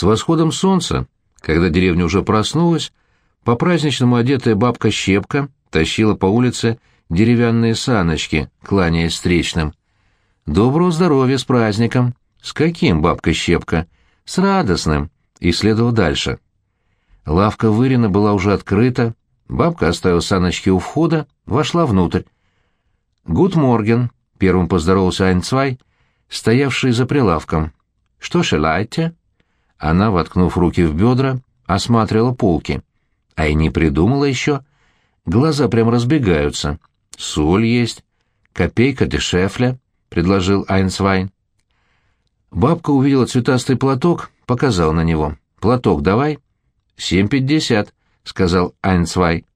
С восходом солнца, когда деревня уже проснулась, по-праздничному одетая бабка Щепка тащила по улице деревянные саночки, кланяясь встречным. «Доброго здоровья с праздником!» «С каким, бабка Щепка?» «С радостным!» И следовал дальше. Лавка Вырина была уже открыта, бабка оставила саночки у входа, вошла внутрь. «Гуд Морген», — первым поздоровался Айнцвай, стоявший за прилавком. «Что шелайте?» Она, воткнув руки в бедра, осматривала полки. А и не придумала еще. Глаза прям разбегаются. «Соль есть. Копейка дешефля», — предложил Айнцвайн. Бабка увидела цветастый платок, показал на него. «Платок давай». «Семь пятьдесят», — сказал Айнцвай.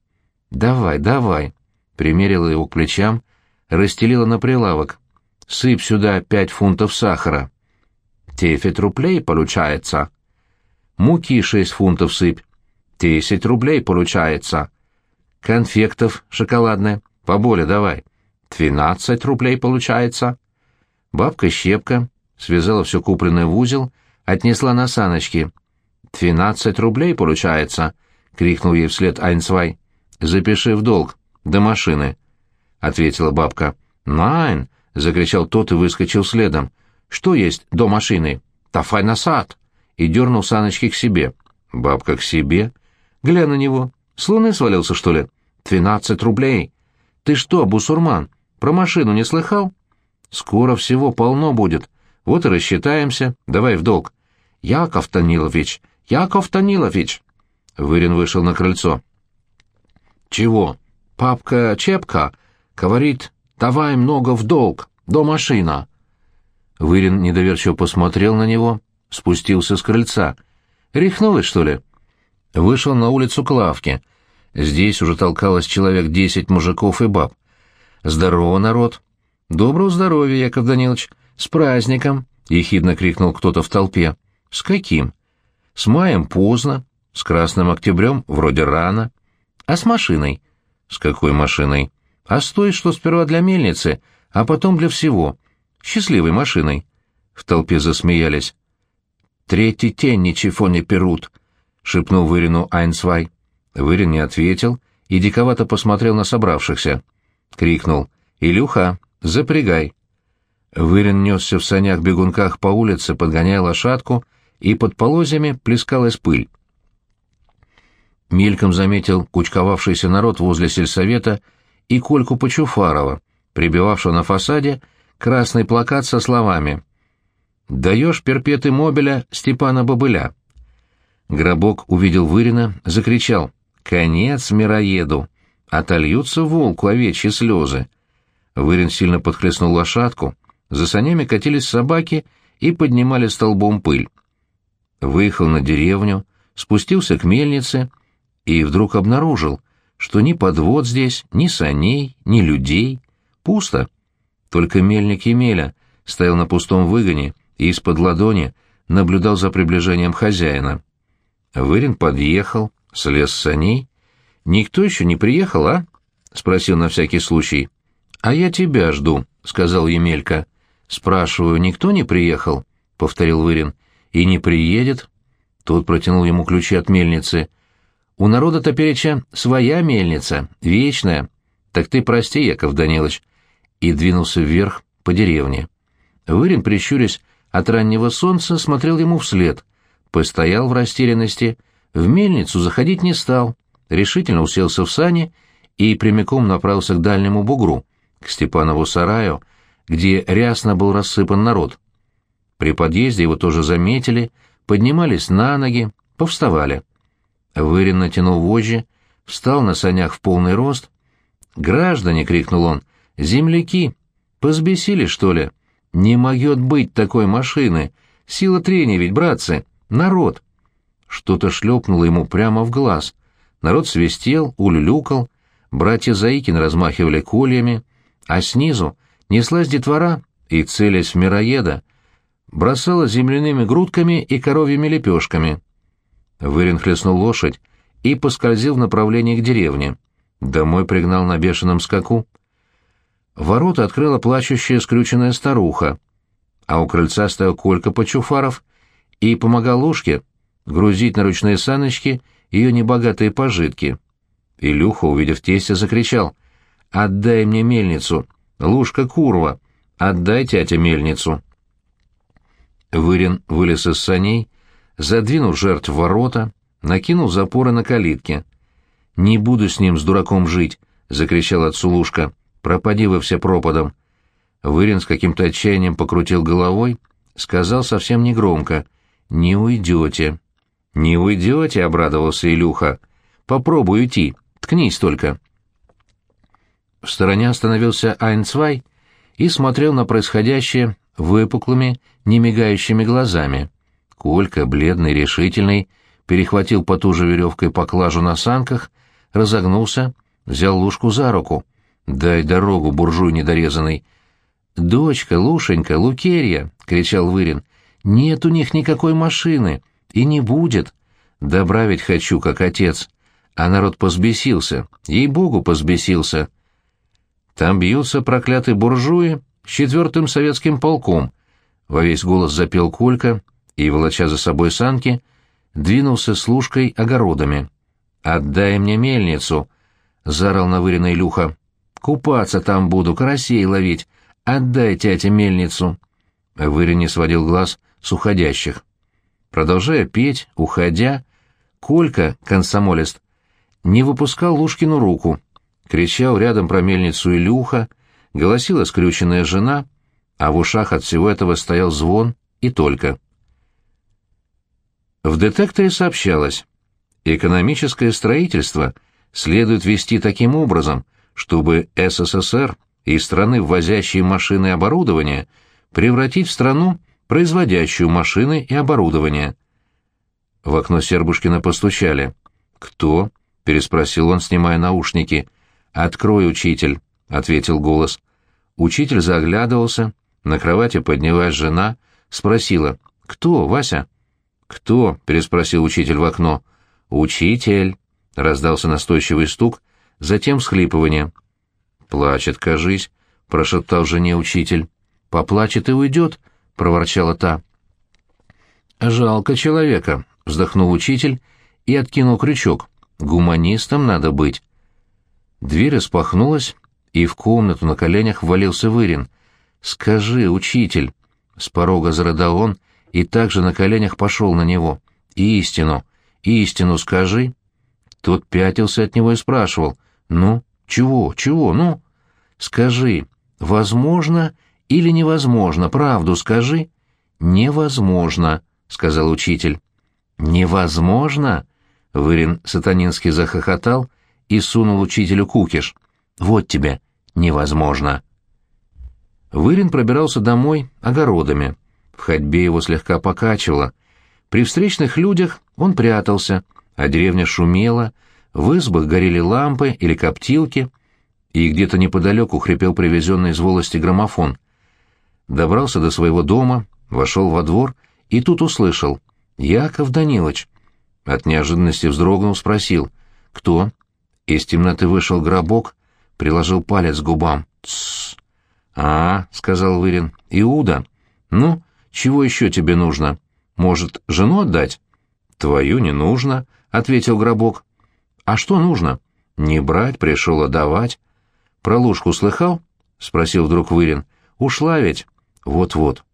«Давай, давай», — примерила его к плечам, расстелила на прилавок. «Сыпь сюда пять фунтов сахара». «Десять рублей получается». «Муки шесть фунтов сыпь». «Десять рублей получается». «Конфектов шоколадное. Поболе давай». «Двенадцать рублей получается». Бабка-щепка связала все купленное в узел, отнесла на саночки — «Двенадцать рублей получается!» — крикнул ей вслед Айнцвай. «Запиши в долг. До машины», — ответила бабка. «Найн!» — закричал тот и выскочил следом. «Что есть до машины?» «Тафай на сад!» И дернул саночки к себе. Бабка к себе. Гля на него. С луны свалился, что ли? «Двенадцать рублей!» «Ты что, бусурман, про машину не слыхал?» «Скоро всего полно будет. Вот и рассчитаемся. Давай в долг». «Яков Танилович!» Яков Танилович!» Вырин вышел на крыльцо. «Чего? Папка Чепка говорит, давай много в долг, до машина». Вырин недоверчиво посмотрел на него, спустился с крыльца. «Рехнулась, что ли?» Вышел на улицу к лавке. Здесь уже толкалось человек десять мужиков и баб. «Здорово, народ!» «Доброго здоровья, Яков Данилович! С праздником!» — ехидно крикнул кто-то в толпе. «С каким?» С маем поздно, с красным октябрем вроде рано. А с машиной? С какой машиной? А с той, что сперва для мельницы, а потом для всего. Счастливой машиной. В толпе засмеялись. «Третий тень ничего не перут», — шепнул Вырину Айнсвай. Вырин не ответил и диковато посмотрел на собравшихся. Крикнул «Илюха, запрягай!» Вырин несся в санях-бегунках по улице, подгоняя лошадку, и под полозьями плескалась пыль. Мельком заметил кучковавшийся народ возле сельсовета и Кольку Почуфарова, прибивавшего на фасаде красный плакат со словами «Даешь перпеты мобиля Степана Бобыля». Гробок увидел Вырина, закричал «Конец мироеду! Отольются волку овечьи слезы!» Вырин сильно подхлестнул лошадку, за санями катились собаки и поднимали столбом пыль выехал на деревню, спустился к мельнице и вдруг обнаружил, что ни подвод здесь, ни саней, ни людей. Пусто. Только мельник Емеля стоял на пустом выгоне и из-под ладони наблюдал за приближением хозяина. Вырин подъехал, слез с саней. «Никто еще не приехал, а?» — спросил на всякий случай. «А я тебя жду», — сказал Емелька. «Спрашиваю, никто не приехал?» — повторил Вырин. «И не приедет?» Тот протянул ему ключи от мельницы. «У народа топереча своя мельница, вечная. Так ты прости, Яков Данилович». И двинулся вверх по деревне. Вырин, прищурясь от раннего солнца, смотрел ему вслед. Постоял в растерянности, в мельницу заходить не стал, решительно уселся в сани и прямиком направился к дальнему бугру, к Степанову сараю, где рясно был рассыпан народ. При подъезде его тоже заметили, поднимались на ноги, повставали. Вырин натянул вожжи, встал на санях в полный рост. «Граждане!» — крикнул он. «Земляки! Позбесили, что ли? Не могет быть такой машины! Сила трения ведь, братцы! Народ!» Что-то шлепнуло ему прямо в глаз. Народ свистел, улюлюкал, братья Заикин размахивали кольями, а снизу неслась детвора и, целясь в мироеда, бросала земляными грудками и коровьими лепешками. Вырин хлестнул лошадь и поскользил в направлении к деревне. Домой пригнал на бешеном скаку. Ворота открыла плачущая скрюченная старуха, а у крыльца стоял Колька Почуфаров и помогал Лушке грузить на ручные саночки ее небогатые пожитки. Илюха, увидев тестя, закричал. «Отдай мне мельницу! Лушка Курва! Отдай тятя мельницу!» Вырин вылез из саней, задвинул жертв ворота, накинул запоры на калитки. «Не буду с ним, с дураком, жить!» — закричал отцу Лушка. «Пропади вы все пропадом!» Вырин с каким-то отчаянием покрутил головой, сказал совсем негромко. «Не уйдете». «Не уйдете», — обрадовался Илюха. «Попробуй уйти. Ткнись только». В стороне остановился Айнцвай и смотрел на происходящее выпуклыми, немигающими глазами. Колька, бледный, решительный, перехватил потуже веревкой поклажу на санках, разогнулся, взял Лушку за руку. «Дай дорогу, буржуй недорезанный!» «Дочка, Лушенька, Лукерья!» — кричал Вырин. «Нет у них никакой машины, и не будет. Добра ведь хочу, как отец. А народ позбесился, ей-богу, позбесился. Там бьются проклятые буржуи с четвертым советским полком». Во весь голос запел Колька и, волоча за собой санки, двинулся с Лушкой огородами. «Отдай мне мельницу!» — заорал на Вырина Илюха. «Купаться там буду, карасей ловить. Отдай тяте мельницу!» Вырин не сводил глаз с уходящих. Продолжая петь, уходя, Колька, комсомолист, не выпускал Лушкину руку. Кричал рядом про мельницу Илюха, голосила скрюченная жена, а в ушах от всего этого стоял звон и только. В детекторе сообщалось, экономическое строительство следует вести таким образом, чтобы СССР и страны, ввозящие машины и оборудование, превратить в страну, производящую машины и оборудование. В окно Сербушкина постучали. «Кто?» — переспросил он, снимая наушники. «Открой, учитель», — ответил голос. Учитель заглядывался, на кровати поднялась жена, спросила. «Кто, Вася?» «Кто?» — переспросил учитель в окно. «Учитель», — раздался настойчивый стук, затем всхлипывание. «Плачет, кажись», — прошептал жене учитель. «Поплачет и уйдет», — проворчала та. «Жалко человека», — вздохнул учитель и откинул крючок. «Гуманистом надо быть». Дверь распахнулась, и в комнату на коленях ввалился Вырин. «Скажи, учитель!» — с порога зарыдал он и также на коленях пошел на него. «Истину! Истину скажи!» Тот пятился от него и спрашивал. «Ну, чего, чего, ну?» «Скажи, возможно или невозможно, правду скажи?» «Невозможно», — сказал учитель. «Невозможно?» — Вырин сатанински захохотал и сунул учителю кукиш. «Вот тебе, невозможно». Вырин пробирался домой огородами. В ходьбе его слегка покачивало. При встречных людях он прятался, а деревня шумела, в избах горели лампы или коптилки, и где-то неподалеку хрипел привезенный из волости граммофон. Добрался до своего дома, вошел во двор и тут услышал «Яков Данилович». От неожиданности вздрогнул, спросил «Кто?» Из темноты вышел гробок, приложил палец к губам. «Тссс!» «А, — сказал Вырин, — Иуда. Ну, чего еще тебе нужно? Может, жену отдать?» «Твою не нужно», — ответил Гробок. «А что нужно?» «Не брать, пришел отдавать». «Про Лужку слыхал?» — спросил вдруг Вырин. «Ушла ведь?» «Вот-вот».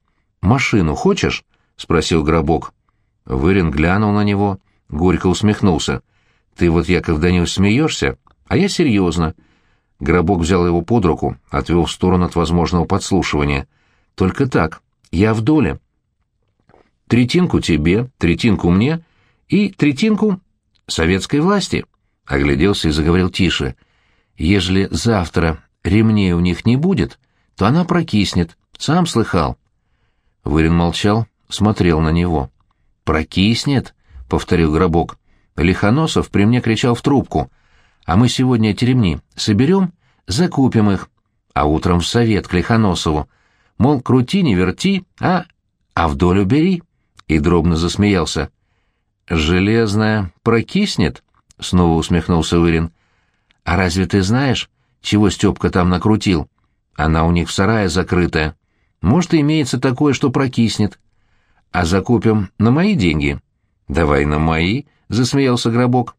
«Машину хочешь?» — спросил Гробок. Вырин глянул на него, горько усмехнулся. «Ты вот, Яков Данилович, смеешься, а я серьезно». Гробок взял его под руку, отвел в сторону от возможного подслушивания. «Только так, я в доле. Третинку тебе, третинку мне и третинку советской власти». Огляделся и заговорил тише. «Ежели завтра ремней у них не будет, то она прокиснет. Сам слыхал». Вырин молчал, смотрел на него. «Прокиснет?» — повторил Гробок. Лихоносов при мне кричал в трубку. А мы сегодня эти ремни соберем, закупим их, а утром в совет к Лихоносову. Мол, крути, не верти, а... а в долю бери. И дробно засмеялся. «Железная прокиснет?» — снова усмехнулся Вырин. «А разве ты знаешь, чего Степка там накрутил? Она у них в сарае закрытая. Может, имеется такое, что прокиснет. А закупим на мои деньги?» «Давай на мои», — засмеялся Гробок.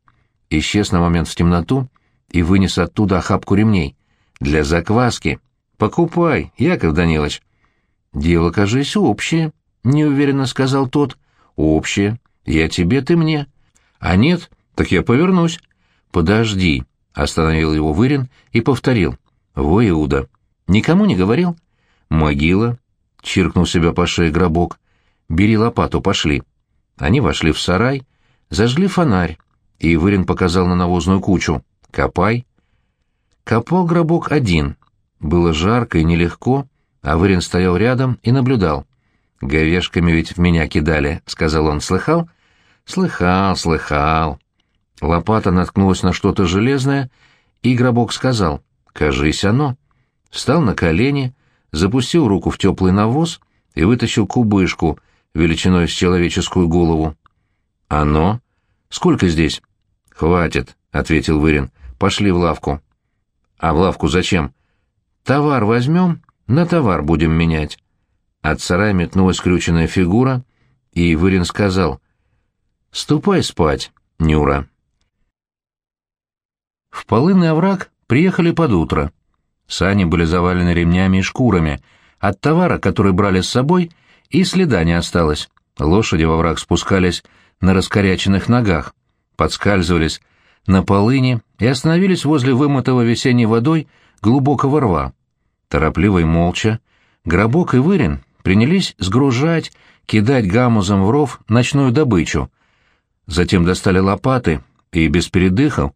Исчез на момент в темноту и вынес оттуда охапку ремней. «Для закваски. Покупай, Яков Данилович». «Дело, кажись, общее», — неуверенно сказал тот. «Общее. Я тебе, ты мне». «А нет, так я повернусь». «Подожди», — остановил его Вырин и повторил. «Во, Иуда, никому не говорил?» «Могила», — чиркнул себя по шее гробок. «Бери лопату, пошли». Они вошли в сарай, зажгли фонарь, и Вырин показал на навозную кучу. «Копай». Копал гробок один. Было жарко и нелегко, а Вырин стоял рядом и наблюдал. «Говешками ведь в меня кидали», — сказал он. «Слыхал?» «Слыхал, слыхал». Лопата наткнулась на что-то железное, и гробок сказал. «Кажись, оно». Встал на колени, запустил руку в теплый навоз и вытащил кубышку величиной с человеческую голову. «Оно? Сколько здесь?» «Хватит», — ответил Вырин. «Пошли в лавку». «А в лавку зачем?» «Товар возьмем, на товар будем менять». От сарая метнулась скрюченная фигура, и Вырин сказал, «Ступай спать, Нюра». В полынный овраг приехали под утро. Сани были завалены ремнями и шкурами. От товара, который брали с собой, и следа не осталось. Лошади во враг спускались на раскоряченных ногах, подскальзывались на полыни и остановились возле вымытого весенней водой глубокого рва. Торопливо и молча, Гробок и Вырин принялись сгружать, кидать гамузом в ров ночную добычу. Затем достали лопаты и, без передыхов,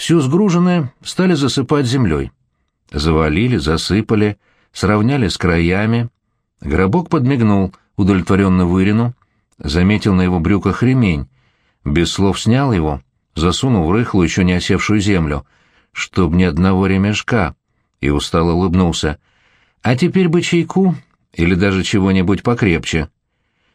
всю сгруженное стали засыпать землей. Завалили, засыпали, сравняли с краями. Гробок подмигнул удовлетворенно Вырину, заметил на его брюках ремень, без слов снял его, засунул в рыхлую, еще не осевшую землю, чтоб ни одного ремешка, и устало улыбнулся. «А теперь бы чайку или даже чего-нибудь покрепче».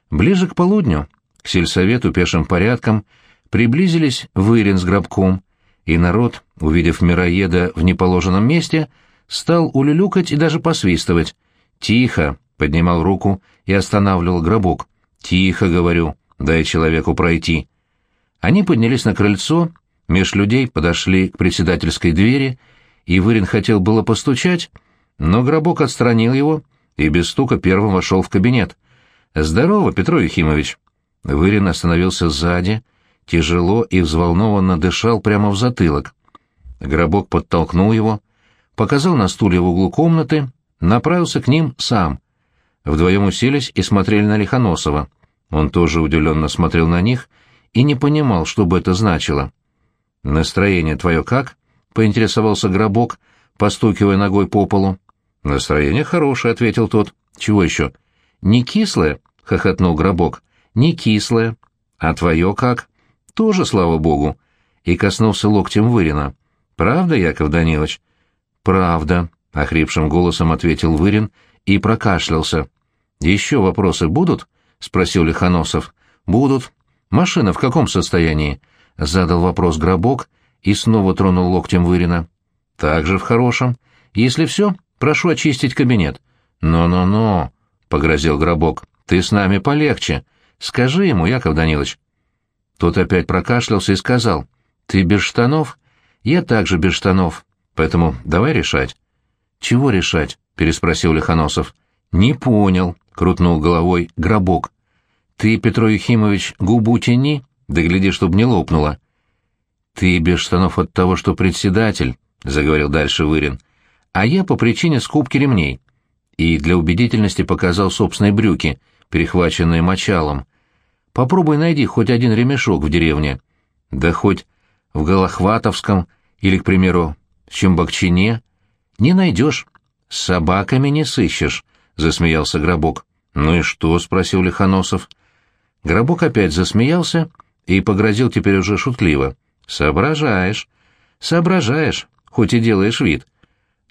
Ближе к полудню, к сельсовету пешим порядком, приблизились Вырин с гробком, и народ, увидев мироеда в неположенном месте, стал улюлюкать и даже посвистывать. «Тихо!» — поднимал руку и останавливал гробок. «Тихо!» — говорю, дай человеку пройти. Они поднялись на крыльцо, меж людей подошли к председательской двери, и Вырин хотел было постучать, но гробок отстранил его и без стука первым вошел в кабинет. «Здорово, Петро Ефимович!» Вырин остановился сзади, тяжело и взволнованно дышал прямо в затылок. Гробок подтолкнул его, показал на стуле в углу комнаты, направился к ним сам. Вдвоем уселись и смотрели на Лихоносова. Он тоже удивленно смотрел на них и не понимал, что бы это значило. «Настроение твое как?» — поинтересовался Гробок, постукивая ногой по полу. «Настроение хорошее», — ответил тот. «Чего еще?» «Не кислое?» — хохотнул Гробок. «Не кислое. А твое как?» «Тоже, слава богу». И коснулся локтем Вырина. «Правда, Яков Данилович?» «Правда», — охрипшим голосом ответил Вырин и прокашлялся. «Еще вопросы будут?» — спросил Лихоносов. «Будут. Машина в каком состоянии?» — задал вопрос Гробок и снова тронул локтем Вырина. «Также в хорошем. Если все, прошу очистить кабинет». «Но-но-но», — погрозил Гробок, — «ты с нами полегче. Скажи ему, Яков Данилович». Тот опять прокашлялся и сказал, «Ты без штанов?» «Я также без штанов, поэтому давай решать». «Чего решать?» — переспросил Лихоносов. «Не понял», — крутнул головой Гробок. «Ты, Петро Ефимович, губу тяни, да гляди, чтоб не лопнула». «Ты без штанов от того, что председатель», — заговорил дальше Вырин, — «а я по причине скупки ремней». И для убедительности показал собственные брюки, перехваченные мочалом. «Попробуй найди хоть один ремешок в деревне. Да хоть в Голохватовском или, к примеру, в Чембакчине. Не найдешь. С собаками не сыщешь», — засмеялся Гробок. «Ну и что?» — спросил Лихоносов. Гробок опять засмеялся и погрозил теперь уже шутливо. «Соображаешь. Соображаешь, хоть и делаешь вид.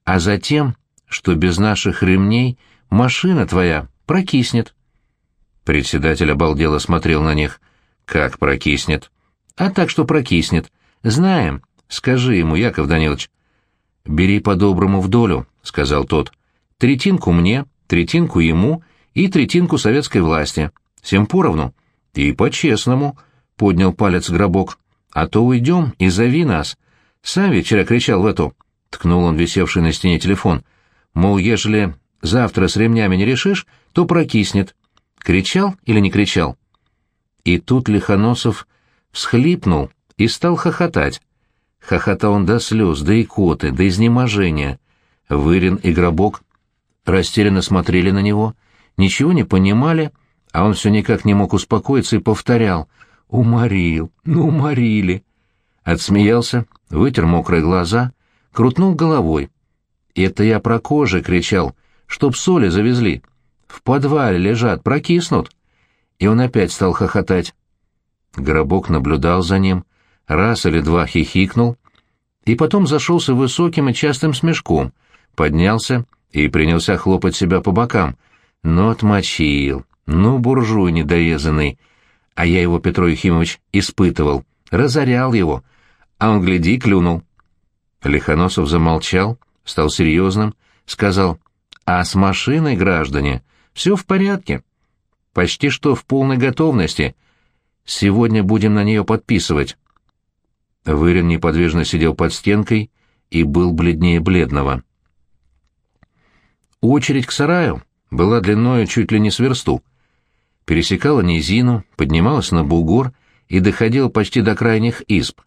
А затем, что без наших ремней машина твоя прокиснет». Председатель обалдело смотрел на них. «Как прокиснет?» «А так, что прокиснет. Знаем. Скажи ему, Яков Данилович». «Бери по-доброму в долю», — сказал тот. «Третинку мне, третинку ему и третинку советской власти. Всем поровну. И по-честному», — поднял палец гробок. «А то уйдем и зови нас. Сам вчера кричал в эту...» — ткнул он висевший на стене телефон. «Мол, ежели завтра с ремнями не решишь, то прокиснет. Кричал или не кричал?» И тут Лихоносов всхлипнул и стал хохотать. Хохотал он до слез, до икоты, до изнеможения. Вырин и Гробок растерянно смотрели на него, ничего не понимали, а он все никак не мог успокоиться и повторял «Уморил, ну уморили». Отсмеялся, вытер мокрые глаза, крутнул головой. «Это я про кожи кричал, чтоб соли завезли. В подвале лежат, прокиснут». И он опять стал хохотать. Гробок наблюдал за ним, раз или два хихикнул, и потом зашелся высоким и частым смешком, поднялся и принялся хлопать себя по бокам. Ну, отмочил, ну, буржуй недоезанный. А я его, Петро Ефимович, испытывал, разорял его, а он, гляди, клюнул. Лихоносов замолчал, стал серьезным, сказал, «А с машиной, граждане, все в порядке. Почти что в полной готовности. Сегодня будем на нее подписывать». Вырин неподвижно сидел под стенкой и был бледнее бледного. Очередь к сараю была длиною чуть ли не с версту. Пересекала низину, поднималась на бугор и доходила почти до крайних изб.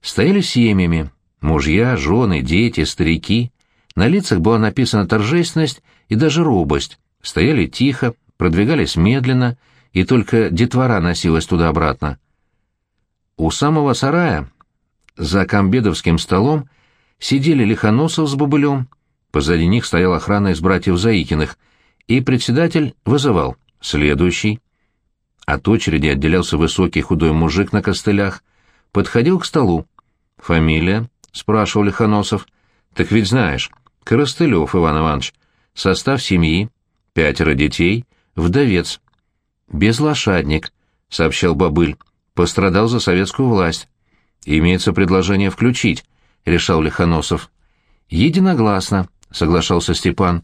Стояли семьями, мужья, жены, дети, старики. На лицах была написана торжественность и даже робость. Стояли тихо, продвигались медленно, и только детвора носилась туда-обратно. У самого сарая за комбедовским столом сидели Лихоносов с Бобылем, позади них стоял охрана из братьев Заикиных, и председатель вызывал «следующий». От очереди отделялся высокий худой мужик на костылях, подходил к столу. «Фамилия?» — спрашивал Лихоносов. «Так ведь знаешь, Коростылев Иван Иванович. Состав семьи, пятеро детей, вдовец». «Безлошадник», — сообщал Бобыль. «Пострадал за советскую власть». «Имеется предложение включить», — решал Лихоносов. «Единогласно», — соглашался Степан.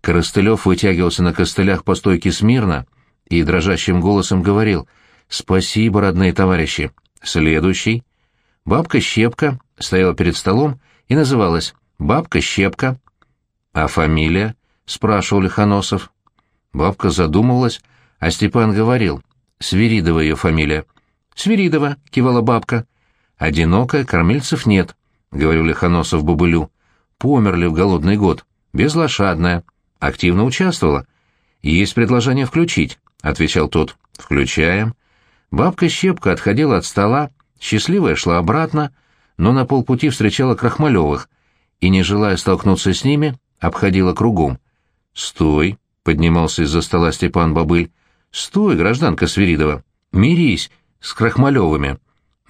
Коростылев вытягивался на костылях по стойке смирно и дрожащим голосом говорил «Спасибо, родные товарищи». Следующий. Бабка Щепка стояла перед столом и называлась «Бабка Щепка». «А фамилия?» — спрашивал Лихоносов. Бабка задумывалась, а Степан говорил «Свиридова ее фамилия». «Свиридова», — кивала бабка. «Одинокая, кормильцев нет», — говорил Лихоносов Бабылю. «Померли в голодный год. Безлошадная. Активно участвовала. Есть предложение включить», — отвечал тот. «Включаем». Бабка Щепка отходила от стола, счастливая шла обратно, но на полпути встречала Крахмалевых и, не желая столкнуться с ними, обходила кругом. «Стой!» — поднимался из-за стола Степан Бабыль. «Стой, гражданка Свиридова! Мирись с Крахмалевыми!»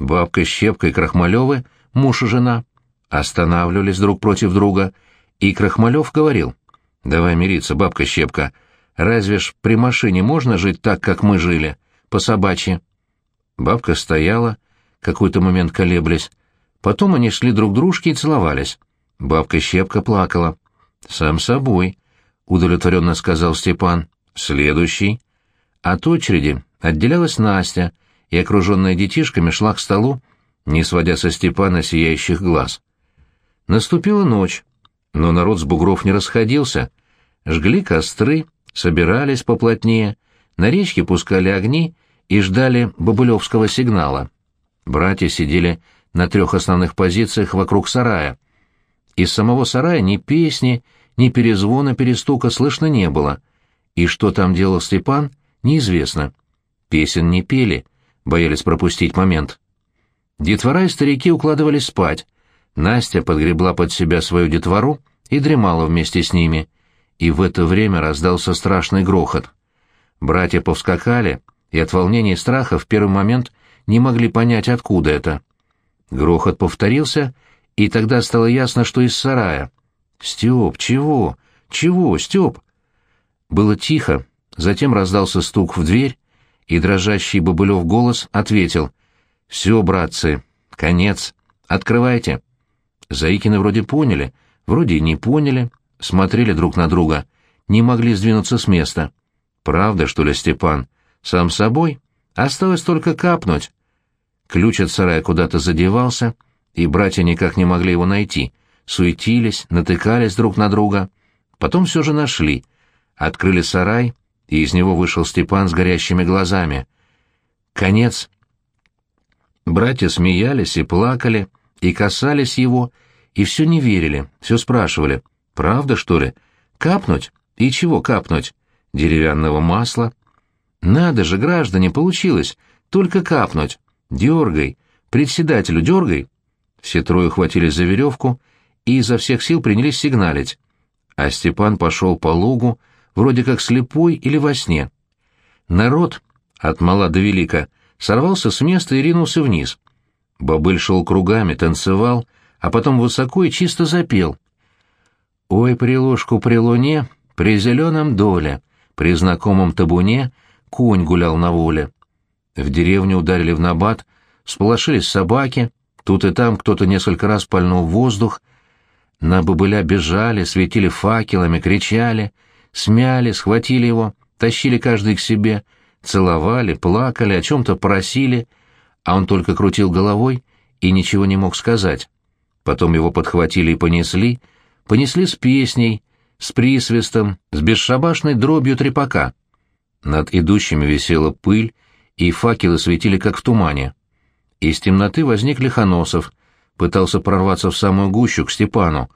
Бабка Щепка и Крахмалевы, муж и жена, останавливались друг против друга, и Крахмалев говорил, «Давай мириться, бабка Щепка, разве ж при машине можно жить так, как мы жили, по собачьи?» Бабка стояла, какой-то момент колеблясь, потом они шли друг дружке и целовались. Бабка Щепка плакала. «Сам собой», — удовлетворенно сказал Степан. «Следующий». От очереди отделялась Настя — и, окруженная детишками, шла к столу, не сводя со Степана сияющих глаз. Наступила ночь, но народ с бугров не расходился. Жгли костры, собирались поплотнее, на речке пускали огни и ждали бабылевского сигнала. Братья сидели на трех основных позициях вокруг сарая. Из самого сарая ни песни, ни перезвона, перестука слышно не было. И что там делал Степан, неизвестно. Песен не пели — боялись пропустить момент. Детвора и старики укладывались спать. Настя подгребла под себя свою детвору и дремала вместе с ними. И в это время раздался страшный грохот. Братья повскакали, и от волнения и страха в первый момент не могли понять, откуда это. Грохот повторился, и тогда стало ясно, что из сарая. «Степ, чего? Чего, Степ?» Было тихо, затем раздался стук в дверь, и дрожащий Бобылев голос ответил. «Все, братцы, конец. Открывайте». Заикины вроде поняли, вроде и не поняли, смотрели друг на друга, не могли сдвинуться с места. «Правда, что ли, Степан? Сам собой?» Осталось только капнуть. Ключ от сарая куда-то задевался, и братья никак не могли его найти. Суетились, натыкались друг на друга. Потом все же нашли. Открыли сарай, и из него вышел Степан с горящими глазами. Конец. Братья смеялись и плакали, и касались его, и все не верили, все спрашивали. «Правда, что ли? Капнуть? И чего капнуть? Деревянного масла?» «Надо же, граждане, получилось! Только капнуть! Дергай! Председателю дергай!» Все трое хватились за веревку и изо всех сил принялись сигналить. А Степан пошел по лугу, вроде как слепой или во сне. Народ, от мала до велика, сорвался с места и ринулся вниз. Бобыль шел кругами, танцевал, а потом высоко и чисто запел. «Ой, при ложку при луне, при зеленом доле, при знакомом табуне — конь гулял на воле. В деревню ударили в набат, сполошились собаки, тут и там кто-то несколько раз пальнул воздух. На бобыля бежали, светили факелами, кричали, смяли, схватили его, тащили каждый к себе, целовали, плакали, о чем-то просили, а он только крутил головой и ничего не мог сказать. Потом его подхватили и понесли, понесли с песней, с присвистом, с бесшабашной дробью трепака. Над идущими висела пыль, и факелы светили как в тумане. Из темноты возник Лихоносов, пытался прорваться в самую гущу к Степану,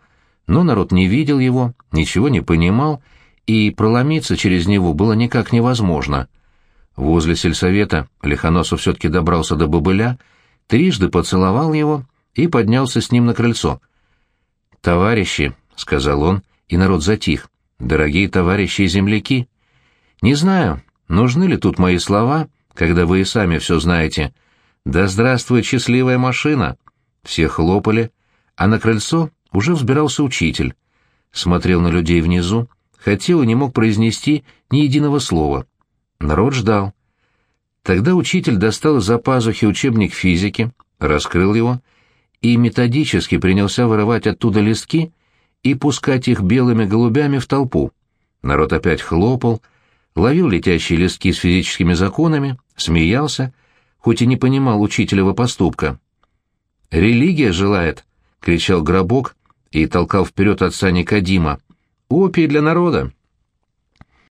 но народ не видел его, ничего не понимал, и проломиться через него было никак невозможно. Возле сельсовета Лихоносов все-таки добрался до бобыля, трижды поцеловал его и поднялся с ним на крыльцо. «Товарищи», — сказал он, и народ затих, — «дорогие товарищи и земляки». Не знаю, нужны ли тут мои слова, когда вы и сами все знаете. Да здравствует счастливая машина! Все хлопали, а на крыльцо уже взбирался учитель. Смотрел на людей внизу, хотел и не мог произнести ни единого слова. Народ ждал. Тогда учитель достал из-за пазухи учебник физики, раскрыл его и методически принялся вырывать оттуда листки и пускать их белыми голубями в толпу. Народ опять хлопал, ловил летящие листки с физическими законами, смеялся, хоть и не понимал учителева поступка. «Религия желает!» — кричал Гробок и толкал вперед отца Никодима. «Опий для народа!»